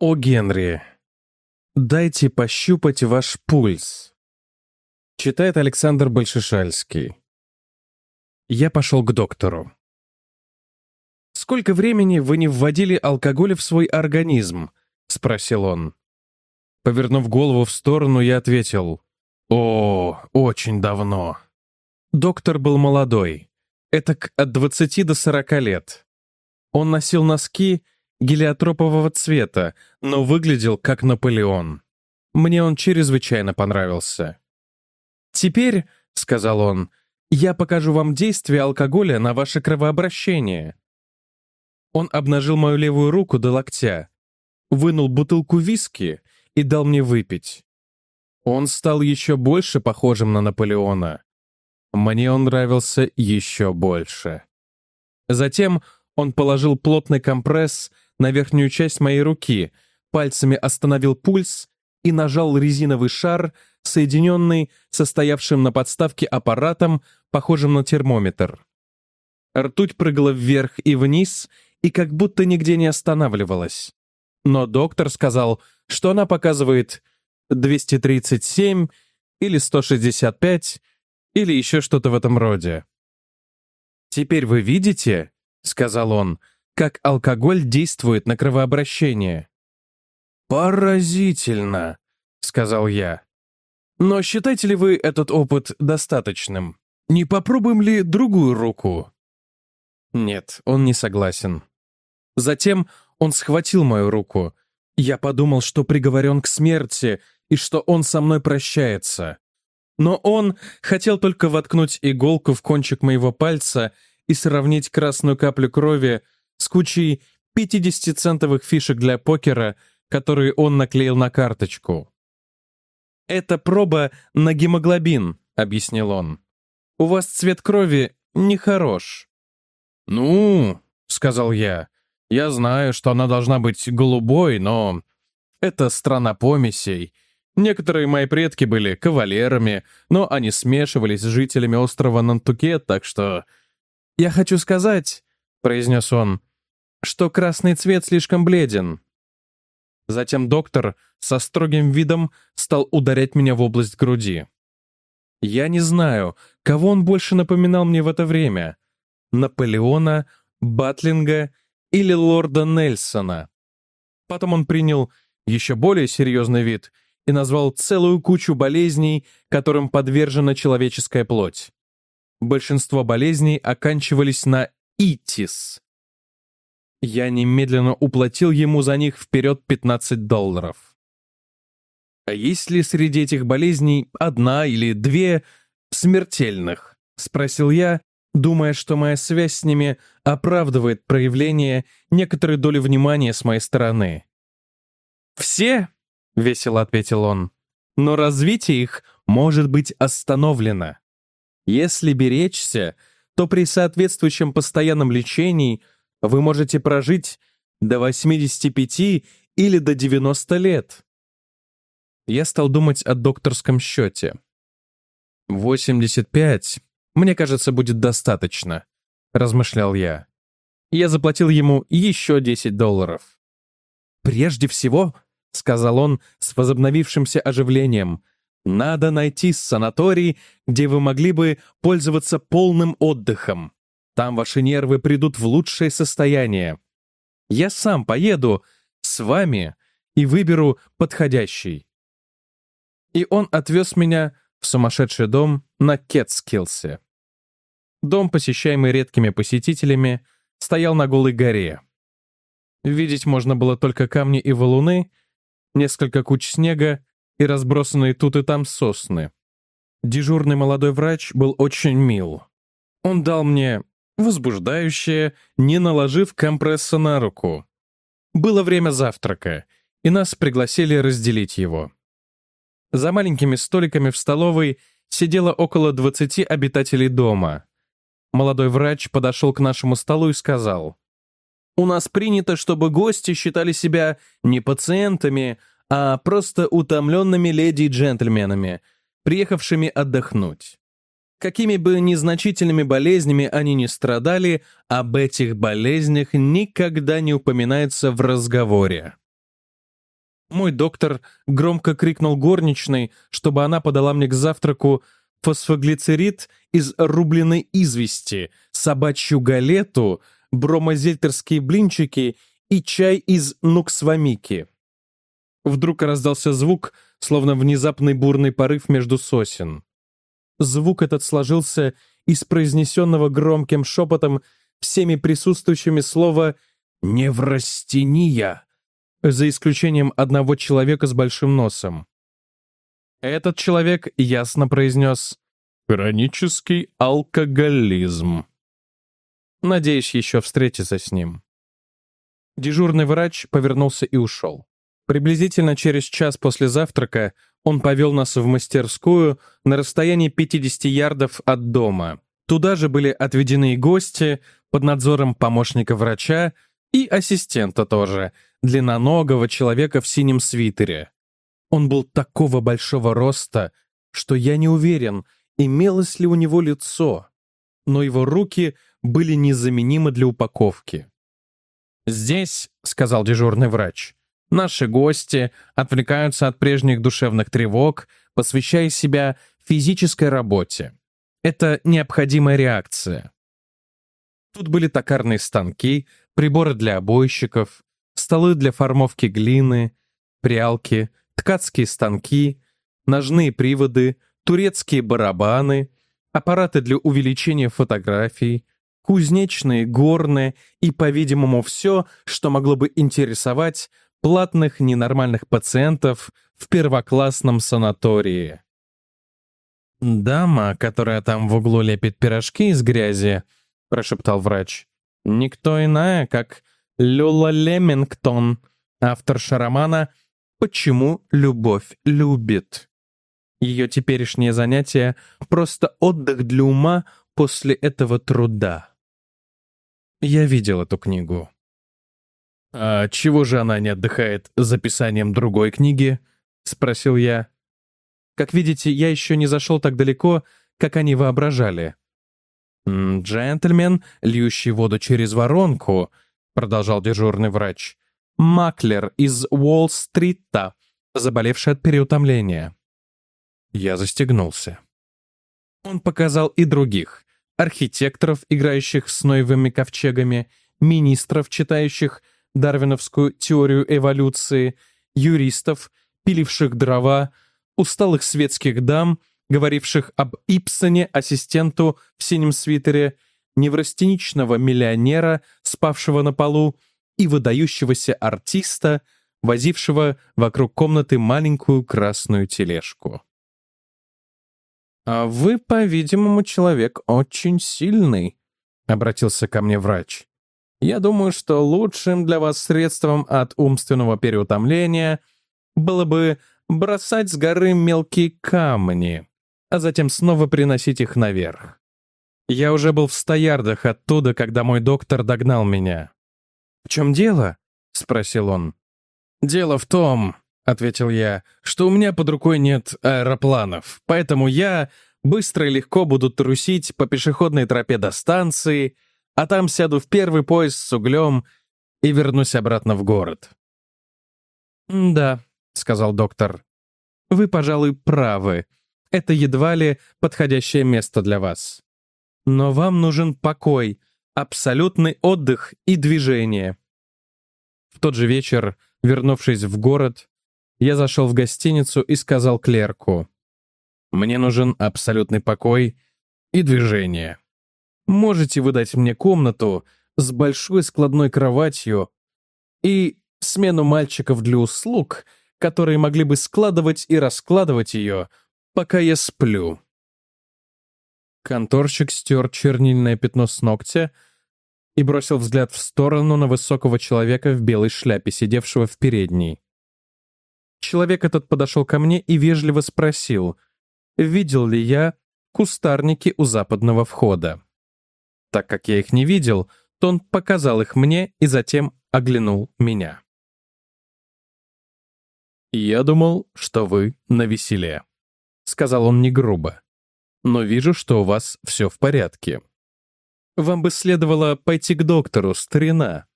О, Генри, дайте пощупать ваш пульс. Читает Александр Большешальский. Я пошел к доктору. «Сколько времени вы не вводили алкоголя в свой организм?» — спросил он. Повернув голову в сторону, я ответил. «О, очень давно». Доктор был молодой, этак от 20 до 40 лет. Он носил носки гелиотропового цвета, но выглядел как Наполеон. Мне он чрезвычайно понравился. «Теперь», — сказал он, — «я покажу вам действие алкоголя на ваше кровообращение». Он обнажил мою левую руку до локтя, вынул бутылку виски и дал мне выпить. Он стал еще больше похожим на Наполеона. Мне он нравился еще больше. Затем он положил плотный компресс на верхнюю часть моей руки, пальцами остановил пульс и нажал резиновый шар, соединенный со стоявшим на подставке аппаратом, похожим на термометр. Ртуть прыгала вверх и вниз и как будто нигде не останавливалась. Но доктор сказал, что она показывает 237 или 165, или еще что-то в этом роде. «Теперь вы видите, — сказал он, — как алкоголь действует на кровообращение». «Поразительно», — сказал я. «Но считаете ли вы этот опыт достаточным? Не попробуем ли другую руку?» Нет, он не согласен. Затем он схватил мою руку. Я подумал, что приговорен к смерти и что он со мной прощается. Но он хотел только воткнуть иголку в кончик моего пальца и сравнить красную каплю крови с кучей 50-центовых фишек для покера, которые он наклеил на карточку. «Это проба на гемоглобин», — объяснил он. «У вас цвет крови нехорош». «Ну», — сказал я, — «я знаю, что она должна быть голубой, но это страна помесей, Некоторые мои предки были кавалерами, но они смешивались с жителями острова Нантукет, так что... «Я хочу сказать», — произнес он, — «что красный цвет слишком бледен». Затем доктор со строгим видом стал ударять меня в область груди. Я не знаю, кого он больше напоминал мне в это время. Наполеона, Батлинга или лорда Нельсона. Потом он принял еще более серьезный вид — и назвал целую кучу болезней, которым подвержена человеческая плоть. Большинство болезней оканчивались на «итис». Я немедленно уплатил ему за них вперед 15 долларов. А есть ли среди этих болезней одна или две смертельных? Спросил я, думая, что моя связь с ними оправдывает проявление некоторой доли внимания с моей стороны. «Все?» — весело ответил он. «Но развитие их может быть остановлено. Если беречься, то при соответствующем постоянном лечении вы можете прожить до 85 или до 90 лет». Я стал думать о докторском счете. 85, мне кажется, будет достаточно», — размышлял я. Я заплатил ему еще 10 долларов. «Прежде всего, — сказал он с возобновившимся оживлением. «Надо найти санаторий, где вы могли бы пользоваться полным отдыхом. Там ваши нервы придут в лучшее состояние. Я сам поеду с вами и выберу подходящий». И он отвез меня в сумасшедший дом на Кетскилсе. Дом, посещаемый редкими посетителями, стоял на голой горе. Видеть можно было только камни и валуны — несколько куч снега и разбросанные тут и там сосны. Дежурный молодой врач был очень мил. Он дал мне возбуждающее, не наложив компресса на руку. Было время завтрака, и нас пригласили разделить его. За маленькими столиками в столовой сидело около 20 обитателей дома. Молодой врач подошел к нашему столу и сказал, у нас принято, чтобы гости считали себя не пациентами, а просто утомленными леди и джентльменами, приехавшими отдохнуть. Какими бы незначительными болезнями они ни страдали, об этих болезнях никогда не упоминается в разговоре. Мой доктор громко крикнул горничной, чтобы она подала мне к завтраку фосфоглицерид из рубленой извести, собачью галету, бромозельтерские блинчики и чай из нуксвамики. Вдруг раздался звук, словно внезапный бурный порыв между сосен. Звук этот сложился из произнесенного громким шепотом всеми присутствующими слова «неврастения», за исключением одного человека с большим носом. Этот человек ясно произнес «хронический алкоголизм». Надеюсь еще встретиться с ним. Дежурный врач повернулся и ушел. Приблизительно через час после завтрака он повел нас в мастерскую на расстоянии 50 ярдов от дома. Туда же были отведены и гости под надзором помощника врача и ассистента тоже, длинноногого человека в синем свитере. Он был такого большого роста, что я не уверен, имелось ли у него лицо, но его руки были незаменимы для упаковки. «Здесь», — сказал дежурный врач, — «наши гости отвлекаются от прежних душевных тревог, посвящая себя физической работе. Это необходимая реакция». Тут были токарные станки, приборы для обойщиков, столы для формовки глины, прялки, ткацкие станки, ножные приводы, турецкие барабаны, аппараты для увеличения фотографий, кузнечные, горные и, по-видимому, все, что могло бы интересовать платных ненормальных пациентов в первоклассном санатории. «Дама, которая там в углу лепит пирожки из грязи», — прошептал врач, — «никто иная, как Люла Лемингтон, авторша романа «Почему любовь любит». Ее теперешнее занятие — просто отдых для ума после этого труда. Я видел эту книгу. «А чего же она не отдыхает за писанием другой книги?» — спросил я. Как видите, я еще не зашел так далеко, как они воображали. «Джентльмен, льющий воду через воронку», — продолжал дежурный врач. «Маклер из Уолл-стрита, заболевший от переутомления». Я застегнулся. Он показал и других. Архитекторов, играющих с ноевыми ковчегами, министров, читающих дарвиновскую теорию эволюции, юристов, пиливших дрова, усталых светских дам, говоривших об Ипсоне, ассистенту в синем свитере, неврастеничного миллионера, спавшего на полу, и выдающегося артиста, возившего вокруг комнаты маленькую красную тележку. «А вы, по-видимому, человек очень сильный», — обратился ко мне врач. «Я думаю, что лучшим для вас средством от умственного переутомления было бы бросать с горы мелкие камни, а затем снова приносить их наверх. Я уже был в ста ярдах оттуда, когда мой доктор догнал меня. «В чем дело?» — спросил он. «Дело в том, — ответил я, — что у меня под рукой нет аэропланов, поэтому я быстро и легко буду трусить по пешеходной тропе до станции, а там сяду в первый поезд с углем и вернусь обратно в город». «Да», — сказал доктор, — «вы, пожалуй, правы. Это едва ли подходящее место для вас. Но вам нужен покой, абсолютный отдых и движение». В тот же вечер, вернувшись в город, я зашел в гостиницу и сказал клерку. «Мне нужен абсолютный покой и движение. Можете выдать мне комнату с большой складной кроватью и смену мальчиков для услуг, которые могли бы складывать и раскладывать ее, пока я сплю». Конторщик стер чернильное пятно с ногтя и бросил взгляд в сторону на высокого человека в белой шляпе, сидевшего в передней. Человек этот подошел ко мне и вежливо спросил, видел ли я кустарники у западного входа. Так как я их не видел, то он показал их мне и затем оглянул меня. «Я думал, что вы на веселе», — сказал он не грубо. «Но вижу, что у вас все в порядке. Вам бы следовало пойти к доктору, старина».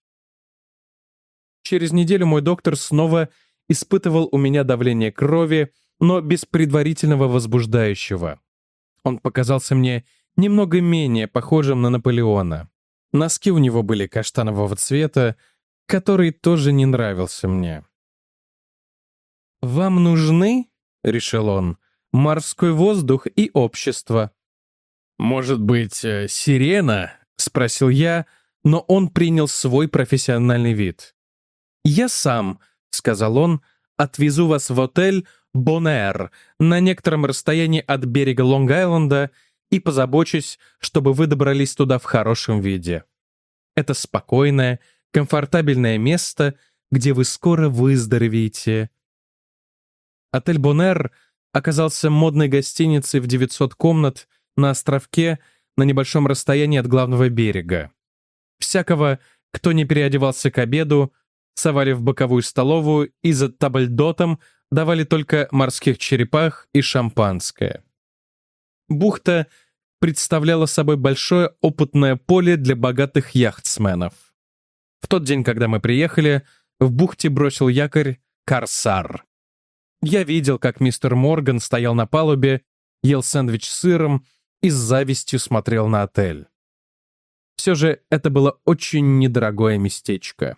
Через неделю мой доктор снова испытывал у меня давление крови, но без предварительного возбуждающего. Он показался мне немного менее похожим на Наполеона. Носки у него были каштанового цвета, который тоже не нравился мне. «Вам нужны, — решил он, — морской воздух и общество». «Может быть, э, сирена?» — спросил я, но он принял свой профессиональный вид. «Я сам», — сказал он, — «отвезу вас в отель Бонэр на некотором расстоянии от берега Лонг-Айленда и позабочусь, чтобы вы добрались туда в хорошем виде. Это спокойное, комфортабельное место, где вы скоро выздоровеете. Отель Бонэр оказался модной гостиницей в 900 комнат на островке на небольшом расстоянии от главного берега. Всякого, кто не переодевался к обеду, совали в боковую столовую и за табльдотом давали только морских черепах и шампанское. Бухта представляла собой большое опытное поле для богатых яхтсменов. В тот день, когда мы приехали, в бухте бросил якорь «Корсар». Я видел, как мистер Морган стоял на палубе, ел сэндвич с сыром и с завистью смотрел на отель. Все же это было очень недорогое местечко.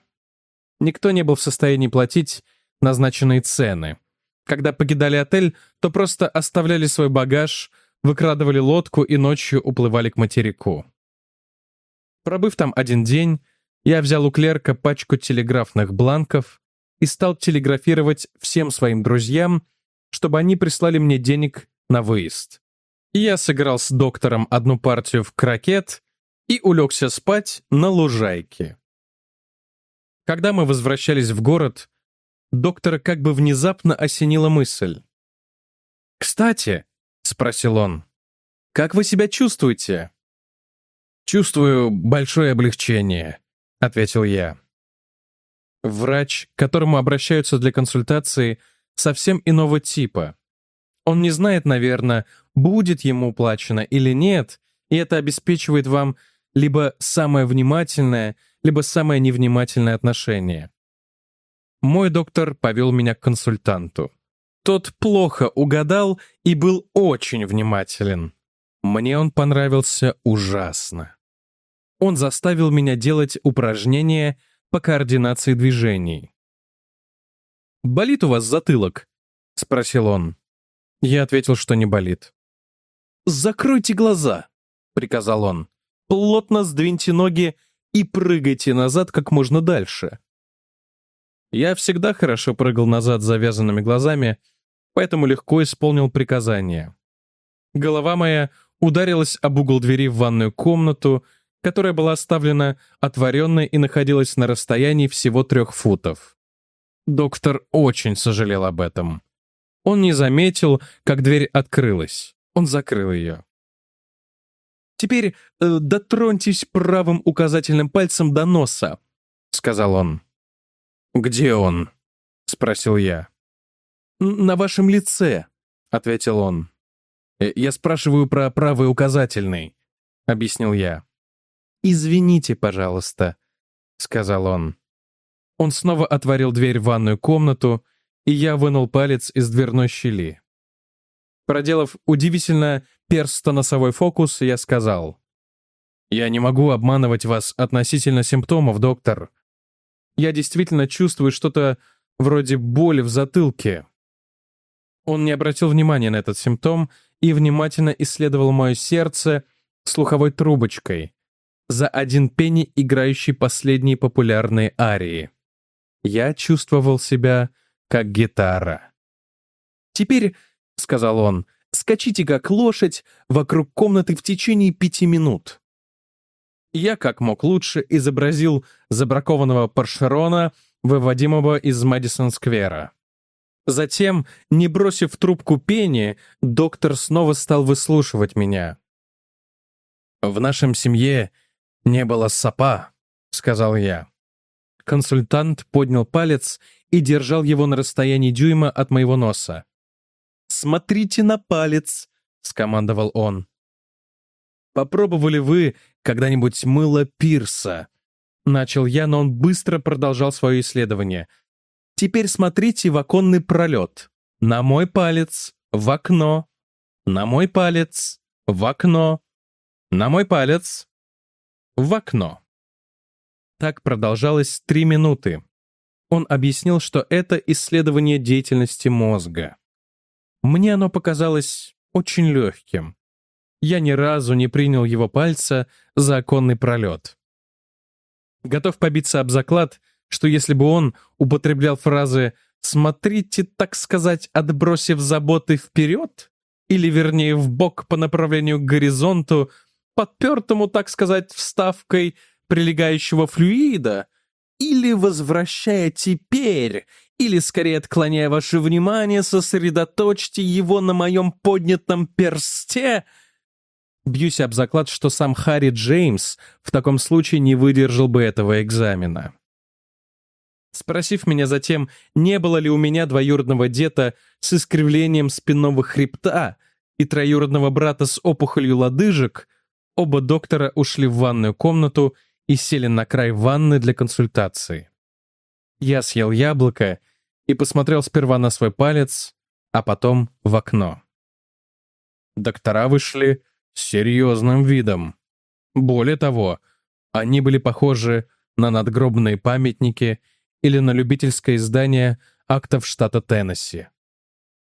Никто не был в состоянии платить назначенные цены. Когда покидали отель, то просто оставляли свой багаж, выкрадывали лодку и ночью уплывали к материку. Пробыв там один день, я взял у клерка пачку телеграфных бланков и стал телеграфировать всем своим друзьям, чтобы они прислали мне денег на выезд. Я сыграл с доктором одну партию в крокет и улегся спать на лужайке. Когда мы возвращались в город, доктора как бы внезапно осенила мысль. «Кстати», — спросил он, — «как вы себя чувствуете?» «Чувствую большое облегчение», — ответил я. Врач, к которому обращаются для консультации, совсем иного типа. Он не знает, наверное, будет ему уплачено или нет, и это обеспечивает вам либо самое внимательное, либо самое невнимательное отношение. Мой доктор повел меня к консультанту. Тот плохо угадал и был очень внимателен. Мне он понравился ужасно он заставил меня делать упражнения по координации движений. «Болит у вас затылок?» — спросил он. Я ответил, что не болит. «Закройте глаза», — приказал он. «Плотно сдвиньте ноги и прыгайте назад как можно дальше». Я всегда хорошо прыгал назад с завязанными глазами, поэтому легко исполнил приказание. Голова моя ударилась об угол двери в ванную комнату, которая была оставлена отворенной и находилась на расстоянии всего трех футов. Доктор очень сожалел об этом. Он не заметил, как дверь открылась. Он закрыл ее. «Теперь э, дотроньтесь правым указательным пальцем до носа», — сказал он. «Где он?» — спросил я. «На вашем лице», — ответил он. «Э, «Я спрашиваю про правый указательный», — объяснил я. «Извините, пожалуйста», — сказал он. Он снова отворил дверь в ванную комнату, и я вынул палец из дверной щели. Проделав удивительно перстоносовой фокус, я сказал, «Я не могу обманывать вас относительно симптомов, доктор. Я действительно чувствую что-то вроде боли в затылке». Он не обратил внимания на этот симптом и внимательно исследовал мое сердце слуховой трубочкой, за один пенни играющий последние популярные арии. Я чувствовал себя как гитара. «Теперь», — сказал он, — «скачите как лошадь вокруг комнаты в течение пяти минут». Я как мог лучше изобразил забракованного Паршерона, выводимого из Мэдисон-сквера. Затем, не бросив трубку пени, доктор снова стал выслушивать меня. В нашем семье «Не было сапа», — сказал я. Консультант поднял палец и держал его на расстоянии дюйма от моего носа. «Смотрите на палец», — скомандовал он. «Попробовали вы когда-нибудь мыло пирса?» Начал я, но он быстро продолжал свое исследование. Теперь смотрите в оконный пролет. На мой палец, в окно. На мой палец, в окно. На мой палец, в окно. Так продолжалось три минуты. Он объяснил, что это исследование деятельности мозга. Мне оно показалось очень легким. Я ни разу не принял его пальца за оконный пролет. Готов побиться об заклад, что если бы он употреблял фразы «смотрите, так сказать, отбросив заботы вперед», или вернее в бок по направлению к горизонту, подпертому, так сказать, вставкой прилегающего флюида, или возвращая теперь, или скорее отклоняя ваше внимание, сосредоточьте его на моем поднятом персте. Бьюсь об заклад, что сам Харри Джеймс в таком случае не выдержал бы этого экзамена. Спросив меня затем, не было ли у меня двоюродного деда с искривлением спинного хребта и троюродного брата с опухолью лодыжек, оба доктора ушли в ванную комнату и сели на край ванны для консультации. Я съел яблоко и посмотрел сперва на свой палец, а потом в окно. Доктора вышли серьезным видом. Более того, они были похожи на надгробные памятники или на любительское издание актов штата Теннесси.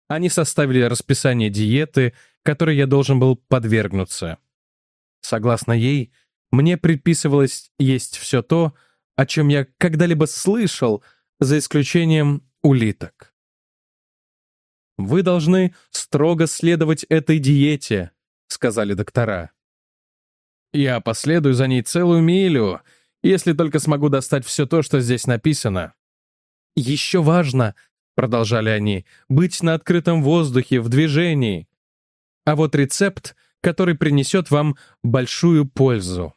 Они составили расписание диеты, которой я должен был подвергнуться. Согласно ей, мне предписывалось есть все то, о чем я когда-либо слышал, за исключением улиток. «Вы должны строго следовать этой диете», — сказали доктора. «Я последую за ней целую милю, если только смогу достать все то, что здесь написано». «Еще важно», — продолжали они, — «быть на открытом воздухе, в движении. А вот рецепт, который принесет вам большую пользу».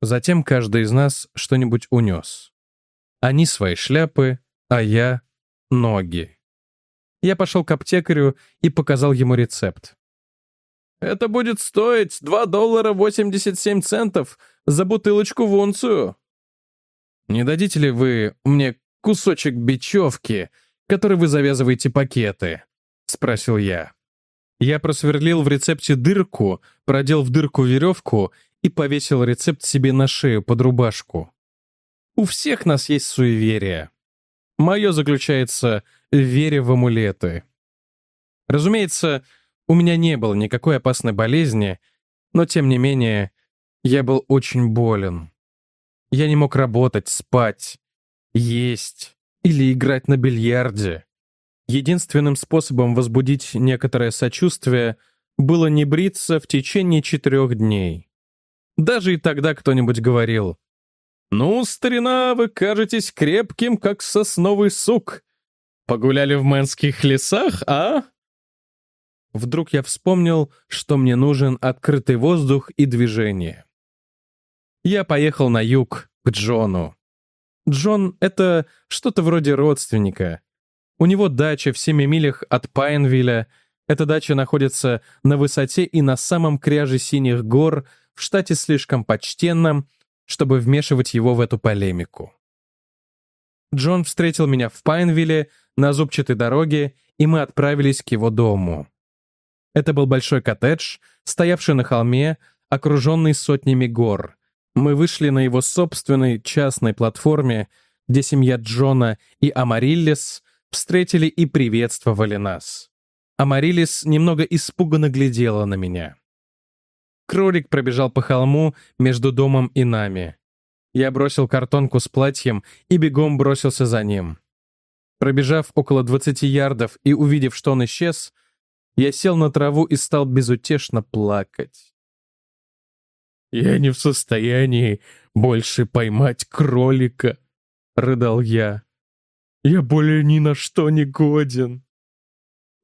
Затем каждый из нас что-нибудь унес. Они свои шляпы, а я — ноги. Я пошел к аптекарю и показал ему рецепт. «Это будет стоить 2 доллара 87 центов за бутылочку в унцию». «Не дадите ли вы мне кусочек бечевки, который вы завязываете пакеты?» — спросил я. Я просверлил в рецепте дырку, продел в дырку веревку и повесил рецепт себе на шею под рубашку. У всех нас есть суеверие. Мое заключается в вере в амулеты. Разумеется, у меня не было никакой опасной болезни, но тем не менее, я был очень болен. Я не мог работать, спать, есть или играть на бильярде. Единственным способом возбудить некоторое сочувствие было не бриться в течение четырех дней. Даже и тогда кто-нибудь говорил, «Ну, старина, вы кажетесь крепким, как сосновый сук. Погуляли в мэнских лесах, а?» Вдруг я вспомнил, что мне нужен открытый воздух и движение. Я поехал на юг, к Джону. Джон — это что-то вроде родственника. У него дача в семи милях от Пайнвилля. Эта дача находится на высоте и на самом кряже синих гор в штате слишком почтенном, чтобы вмешивать его в эту полемику. Джон встретил меня в Пайнвилле на зубчатой дороге, и мы отправились к его дому. Это был большой коттедж, стоявший на холме, окруженный сотнями гор. Мы вышли на его собственной частной платформе, где семья Джона и Амариллис встретили и приветствовали нас. Амариллис немного испуганно глядела на меня. Кролик пробежал по холму между домом и нами. Я бросил картонку с платьем и бегом бросился за ним. Пробежав около 20 ярдов и увидев, что он исчез, я сел на траву и стал безутешно плакать. «Я не в состоянии больше поймать кролика», — рыдал я. «Я более ни на что не годен.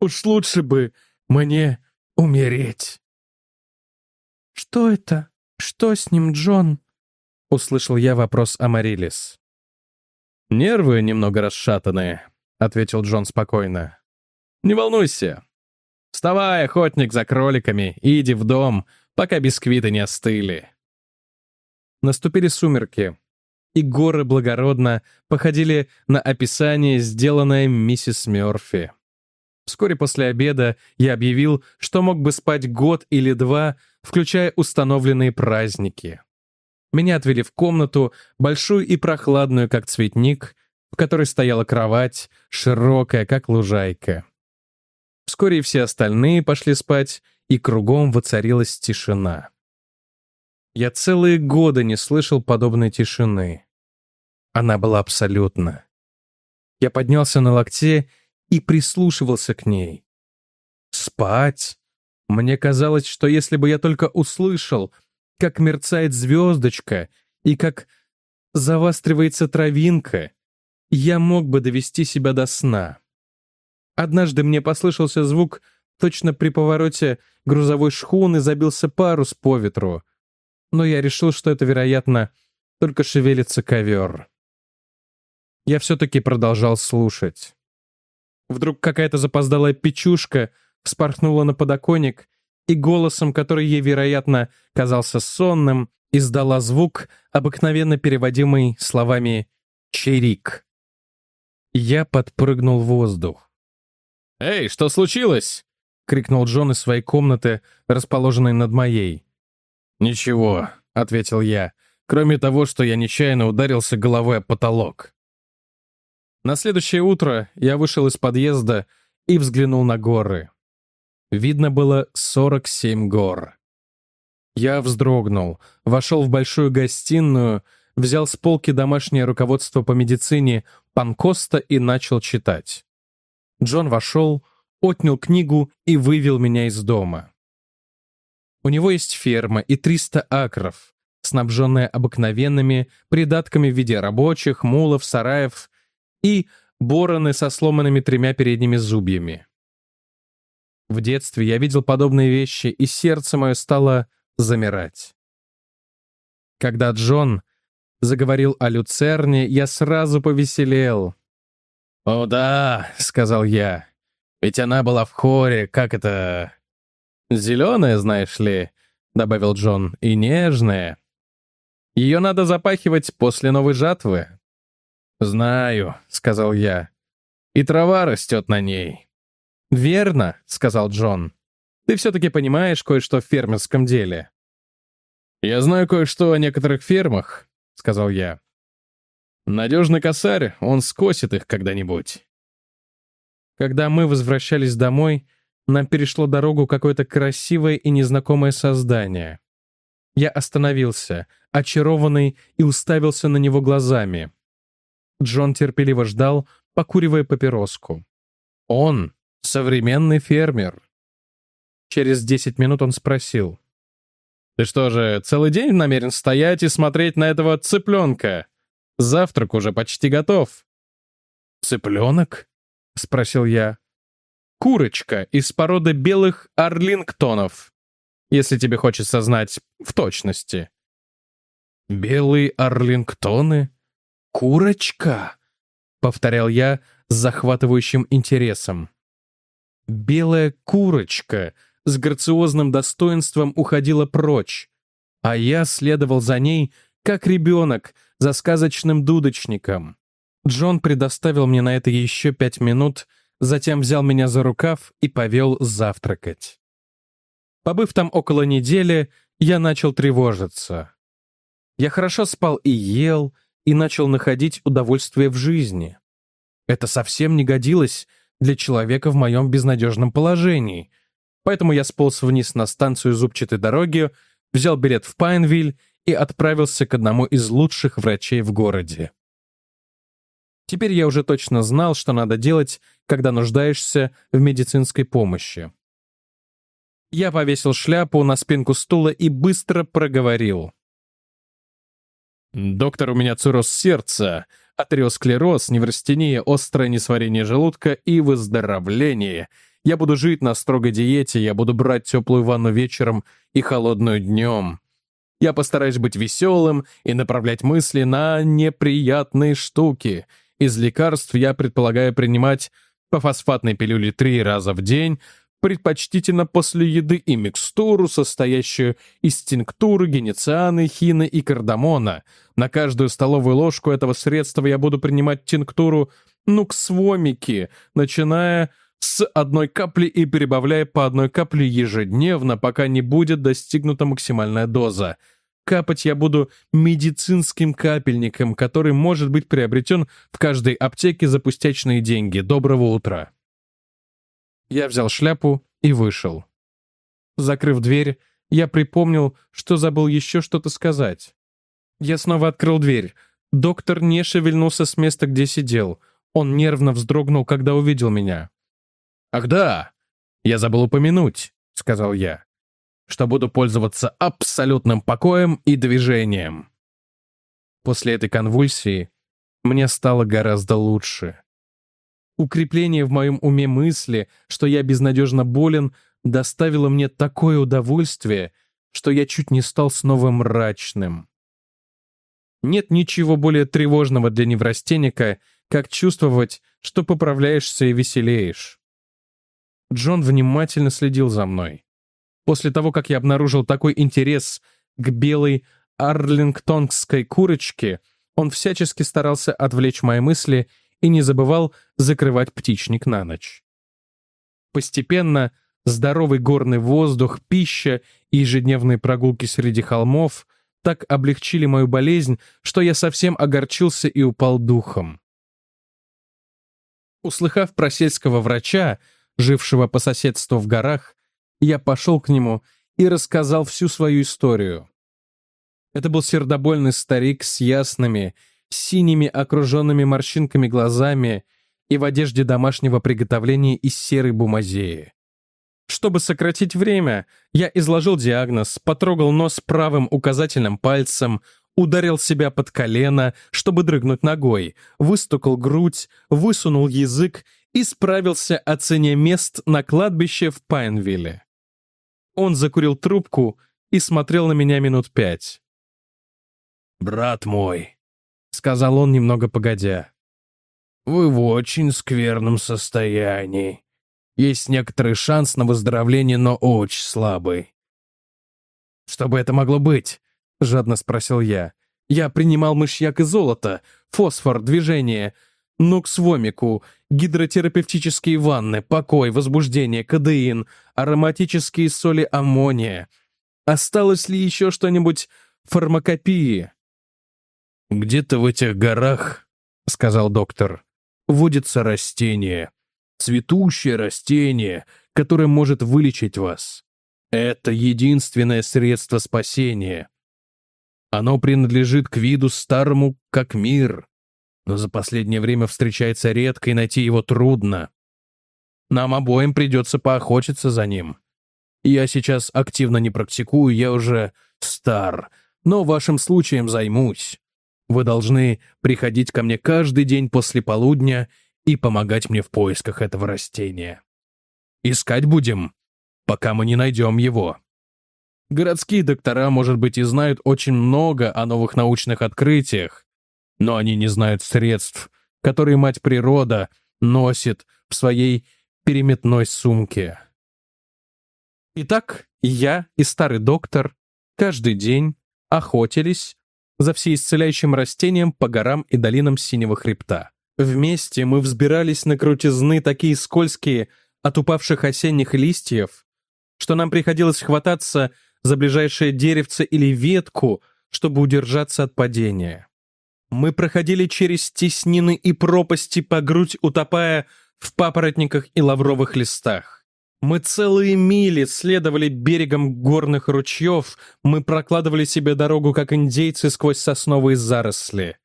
Уж лучше бы мне умереть». «Что это? Что с ним, Джон?» — услышал я вопрос Амарилис. «Нервы немного расшатанные», — ответил Джон спокойно. «Не волнуйся. Вставай, охотник за кроликами, иди в дом, пока бисквиты не остыли». Наступили сумерки. и горы благородно походили на описание, сделанное миссис Мёрфи. Вскоре после обеда я объявил, что мог бы спать год или два, включая установленные праздники. Меня отвели в комнату, большую и прохладную, как цветник, в которой стояла кровать, широкая, как лужайка. Вскоре все остальные пошли спать, и кругом воцарилась тишина. Я целые годы не слышал подобной тишины. Она была абсолютна. Я поднялся на локте и прислушивался к ней. Спать? Мне казалось, что если бы я только услышал, как мерцает звездочка и как завастривается травинка, я мог бы довести себя до сна. Однажды мне послышался звук, точно при повороте грузовой шхуны забился парус по ветру, но я решил, что это, вероятно, только шевелится ковер. Я все-таки продолжал слушать. Вдруг какая-то запоздалая печушка вспорхнула на подоконник и голосом, который ей, вероятно, казался сонным, издала звук, обыкновенно переводимый словами «чирик». Я подпрыгнул в воздух. «Эй, что случилось?» — крикнул Джон из своей комнаты, расположенной над моей. «Ничего», — ответил я, кроме того, что я нечаянно ударился головой об потолок. На следующее утро я вышел из подъезда и взглянул на горы. Видно было 47 гор. Я вздрогнул, вошел в большую гостиную, взял с полки домашнее руководство по медицине Панкоста и начал читать. Джон вошел, отнял книгу и вывел меня из дома. У него есть ферма и 300 акров, снабженная обыкновенными придатками в виде рабочих, мулов, сараев и бороны со сломанными тремя передними зубьями. В детстве я видел подобные вещи, и сердце мое стало замирать. Когда Джон заговорил о люцерне, я сразу повеселел. «О да», — сказал я, — «ведь она была в хоре, как это...» «Зеленая, знаешь ли», — добавил Джон, — «и нежная. Ее надо запахивать после новой жатвы». «Знаю», — сказал я, — «и трава растет на ней». «Верно», — сказал Джон. «Ты все-таки понимаешь кое-что в фермерском деле». «Я знаю кое-что о некоторых фермах», — сказал я. Надежный косарь, он скосит их когда-нибудь. Когда мы возвращались домой, нам перешло дорогу какое-то красивое и незнакомое создание. Я остановился, очарованный, и уставился на него глазами. Джон терпеливо ждал, покуривая папироску. Он — современный фермер. Через десять минут он спросил. «Ты что же, целый день намерен стоять и смотреть на этого цыпленка?» Завтрак уже почти готов». «Цыпленок?» — спросил я. «Курочка из породы белых орлингтонов, если тебе хочется знать в точности». «Белые орлингтоны? Курочка?» — повторял я с захватывающим интересом. Белая курочка с грациозным достоинством уходила прочь, а я следовал за ней, как ребенок, за сказочным дудочником. Джон предоставил мне на это еще пять минут, затем взял меня за рукав и повел завтракать. Побыв там около недели, я начал тревожиться. Я хорошо спал и ел, и начал находить удовольствие в жизни. Это совсем не годилось для человека в моем безнадежном положении, поэтому я сполз вниз на станцию зубчатой дороги, взял билет в Пайнвиль и отправился к одному из лучших врачей в городе. Теперь я уже точно знал, что надо делать, когда нуждаешься в медицинской помощи. Я повесил шляпу на спинку стула и быстро проговорил. «Доктор, у меня цирроз сердца, атериосклероз, неврастения, острое несварение желудка и выздоровление. Я буду жить на строгой диете, я буду брать теплую ванну вечером и холодную днем. Я постараюсь быть веселым и направлять мысли на неприятные штуки. Из лекарств я предполагаю принимать по фосфатной пилюле три раза в день, предпочтительно после еды и микстуру, состоящую из тинктуры, генецианы, хины и кардамона. На каждую столовую ложку этого средства я буду принимать тинктуру нуксвомики, начиная с одной капли и перебавляя по одной капле ежедневно, пока не будет достигнута максимальная доза. Капать я буду медицинским капельником, который может быть приобретен в каждой аптеке за пустячные деньги. Доброго утра. Я взял шляпу и вышел. Закрыв дверь, я припомнил, что забыл еще что-то сказать. Я снова открыл дверь. Доктор не шевельнулся с места, где сидел. Он нервно вздрогнул, когда увидел меня. «Ах да, я забыл упомянуть», — сказал я, «что буду пользоваться абсолютным покоем и движением». После этой конвульсии мне стало гораздо лучше. Укрепление в моем уме мысли, что я безнадежно болен, доставило мне такое удовольствие, что я чуть не стал снова мрачным. Нет ничего более тревожного для неврастенника, как чувствовать, что поправляешься и веселеешь. Джон внимательно следил за мной. После того, как я обнаружил такой интерес к белой арлингтонской курочке, он всячески старался отвлечь мои мысли и не забывал закрывать птичник на ночь. Постепенно здоровый горный воздух, пища и ежедневные прогулки среди холмов так облегчили мою болезнь, что я совсем огорчился и упал духом. Услыхав про сельского врача, жившего по соседству в горах, я пошел к нему и рассказал всю свою историю. Это был сердобольный старик с ясными, синими окруженными морщинками глазами и в одежде домашнего приготовления из серой бумазеи. Чтобы сократить время, я изложил диагноз, потрогал нос правым указательным пальцем, ударил себя под колено, чтобы дрыгнуть ногой, выстукал грудь, высунул язык и справился о цене мест на кладбище в Пайнвилле. Он закурил трубку и смотрел на меня минут пять. «Брат мой», — сказал он немного погодя, — «вы в очень скверном состоянии. Есть некоторый шанс на выздоровление, но очень слабый». «Что бы это могло быть?» — жадно спросил я. «Я принимал мышьяк и золото, фосфор, движение, нуксвомику, гидротерапевтические ванны, покой, возбуждение, кадеин, ароматические соли аммония. Осталось ли еще что-нибудь фармакопии?» «Где-то в этих горах, — сказал доктор, — водится растение, цветущее растение, которое может вылечить вас. Это единственное средство спасения. Оно принадлежит к виду старому, как мир, но за последнее время встречается редко и найти его трудно. Нам обоим придется поохотиться за ним. Я сейчас активно не практикую, я уже стар, но вашим случаем займусь. Вы должны приходить ко мне каждый день после полудня и помогать мне в поисках этого растения. Искать будем, пока мы не найдем его. Городские доктора, может быть, и знают очень много о новых научных открытиях, но они не знают средств, которые мать природа носит в своей переметной сумке. Итак, я и старый доктор каждый день охотились за всеисцеляющим растением по горам и долинам Синего Хребта. Вместе мы взбирались на крутизны такие скользкие от упавших осенних листьев, что нам приходилось хвататься за ближайшее деревце или ветку, чтобы удержаться от падения. Мы проходили через теснины и пропасти по грудь, утопая в папоротниках и лавровых листах. Мы целые мили следовали берегом горных ручьев, мы прокладывали себе дорогу, как индейцы, сквозь сосновые заросли.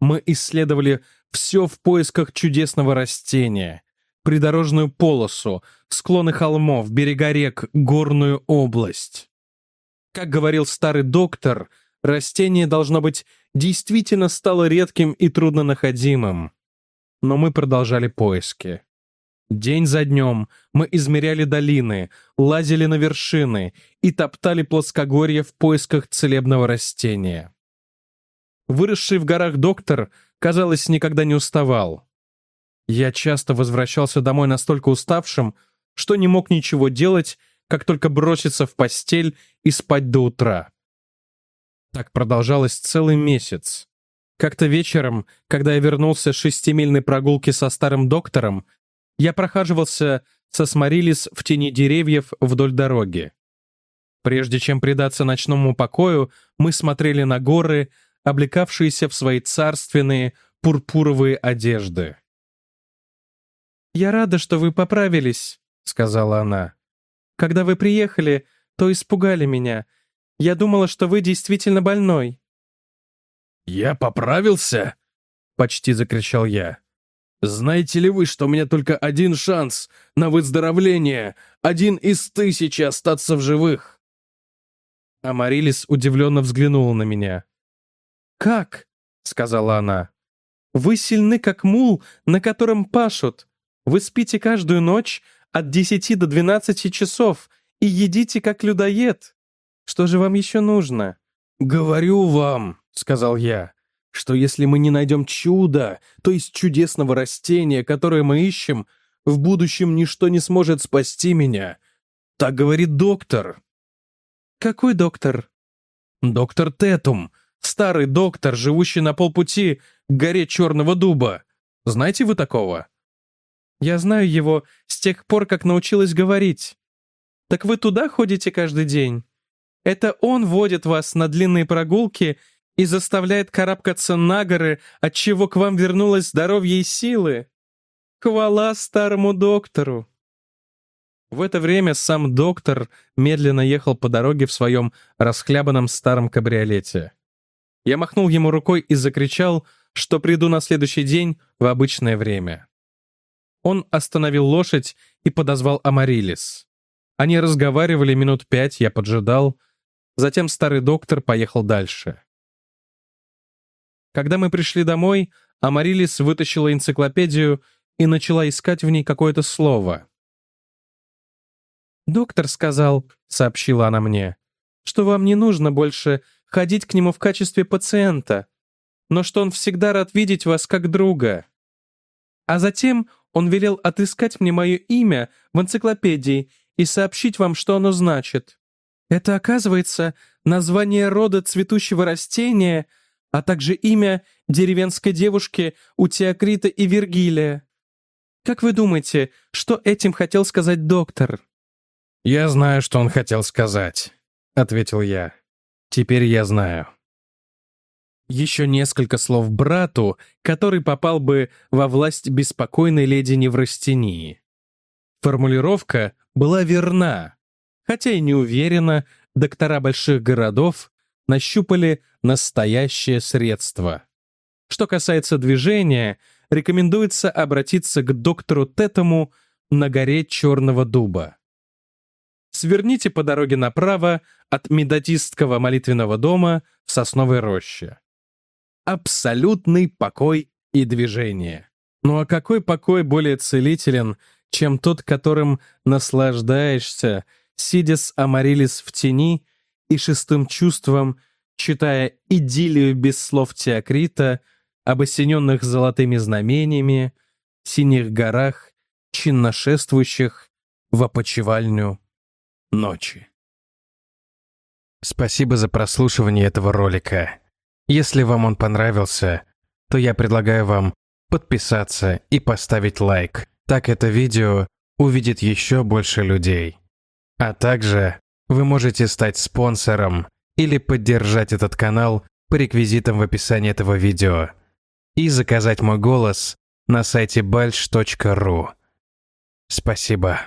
Мы исследовали все в поисках чудесного растения. Придорожную полосу, склоны холмов, берега рек, горную область. Как говорил старый доктор, растение, должно быть, действительно стало редким и труднонаходимым. Но мы продолжали поиски. День за днем мы измеряли долины, лазили на вершины и топтали плоскогорье в поисках целебного растения. Выросший в горах доктор, казалось, никогда не уставал. Я часто возвращался домой настолько уставшим, что не мог ничего делать, как только броситься в постель и спать до утра. Так продолжалось целый месяц. Как-то вечером, когда я вернулся с шестимильной прогулки со старым доктором, я прохаживался со Сморилис в тени деревьев вдоль дороги. Прежде чем предаться ночному покою, мы смотрели на горы, облекавшиеся в свои царственные пурпуровые одежды. «Я рада, что вы поправились», — сказала она. «Когда вы приехали, то испугали меня. Я думала, что вы действительно больной». «Я поправился?» — почти закричал я. «Знаете ли вы, что у меня только один шанс на выздоровление, один из тысячи остаться в живых?» Амарилис удивленно взглянула на меня. «Как?» — сказала она. «Вы сильны, как мул, на котором пашут. Вы спите каждую ночь от десяти до двенадцати часов и едите, как людоед. Что же вам еще нужно?» «Говорю вам», — сказал я, «что если мы не найдем чуда, то есть чудесного растения, которое мы ищем, в будущем ничто не сможет спасти меня. Так говорит доктор». «Какой доктор?» «Доктор Тетум, старый доктор, живущий на полпути к горе Черного Дуба. Знаете вы такого?» «Я знаю его с тех пор, как научилась говорить. Так вы туда ходите каждый день? Это он водит вас на длинные прогулки и заставляет карабкаться на горы, отчего к вам вернулось здоровье и силы. Хвала старому доктору!» В это время сам доктор медленно ехал по дороге в своем расхлябанном старом кабриолете. Я махнул ему рукой и закричал, что приду на следующий день в обычное время. Он остановил лошадь и подозвал Амарилис. Они разговаривали минут пять, я поджидал. Затем старый доктор поехал дальше. Когда мы пришли домой, Амарилис вытащила энциклопедию и начала искать в ней какое-то слово. «Доктор сказал», — сообщила она мне, «что вам не нужно больше ходить к нему в качестве пациента, но что он всегда рад видеть вас как друга. А затем он велел отыскать мне мое имя в энциклопедии и сообщить вам, что оно значит. Это, оказывается, название рода цветущего растения, а также имя деревенской девушки у Теокрита и Вергилия. Как вы думаете, что этим хотел сказать доктор?» «Я знаю, что он хотел сказать», — ответил я. «Теперь я знаю». Еще несколько слов брату, который попал бы во власть беспокойной леди Неврастении. Формулировка была верна, хотя и не уверена, доктора больших городов нащупали настоящее средство. Что касается движения, рекомендуется обратиться к доктору Тетому на горе Черного Дуба. Сверните по дороге направо от Методистского молитвенного дома в Сосновой роще. Абсолютный покой и движение. Ну а какой покой более целителен, чем тот, которым наслаждаешься, сидя с Амарилис в тени и шестым чувством, читая идиллию без слов Теокрита об осененных золотыми знамениями, синих горах, чинно шествующих в опочивальню ночи. Спасибо за прослушивание этого ролика. Если вам он понравился, то я предлагаю вам подписаться и поставить лайк. Так это видео увидит еще больше людей. А также вы можете стать спонсором или поддержать этот канал по реквизитам в описании этого видео и заказать мой голос на сайте balch.ru. Спасибо.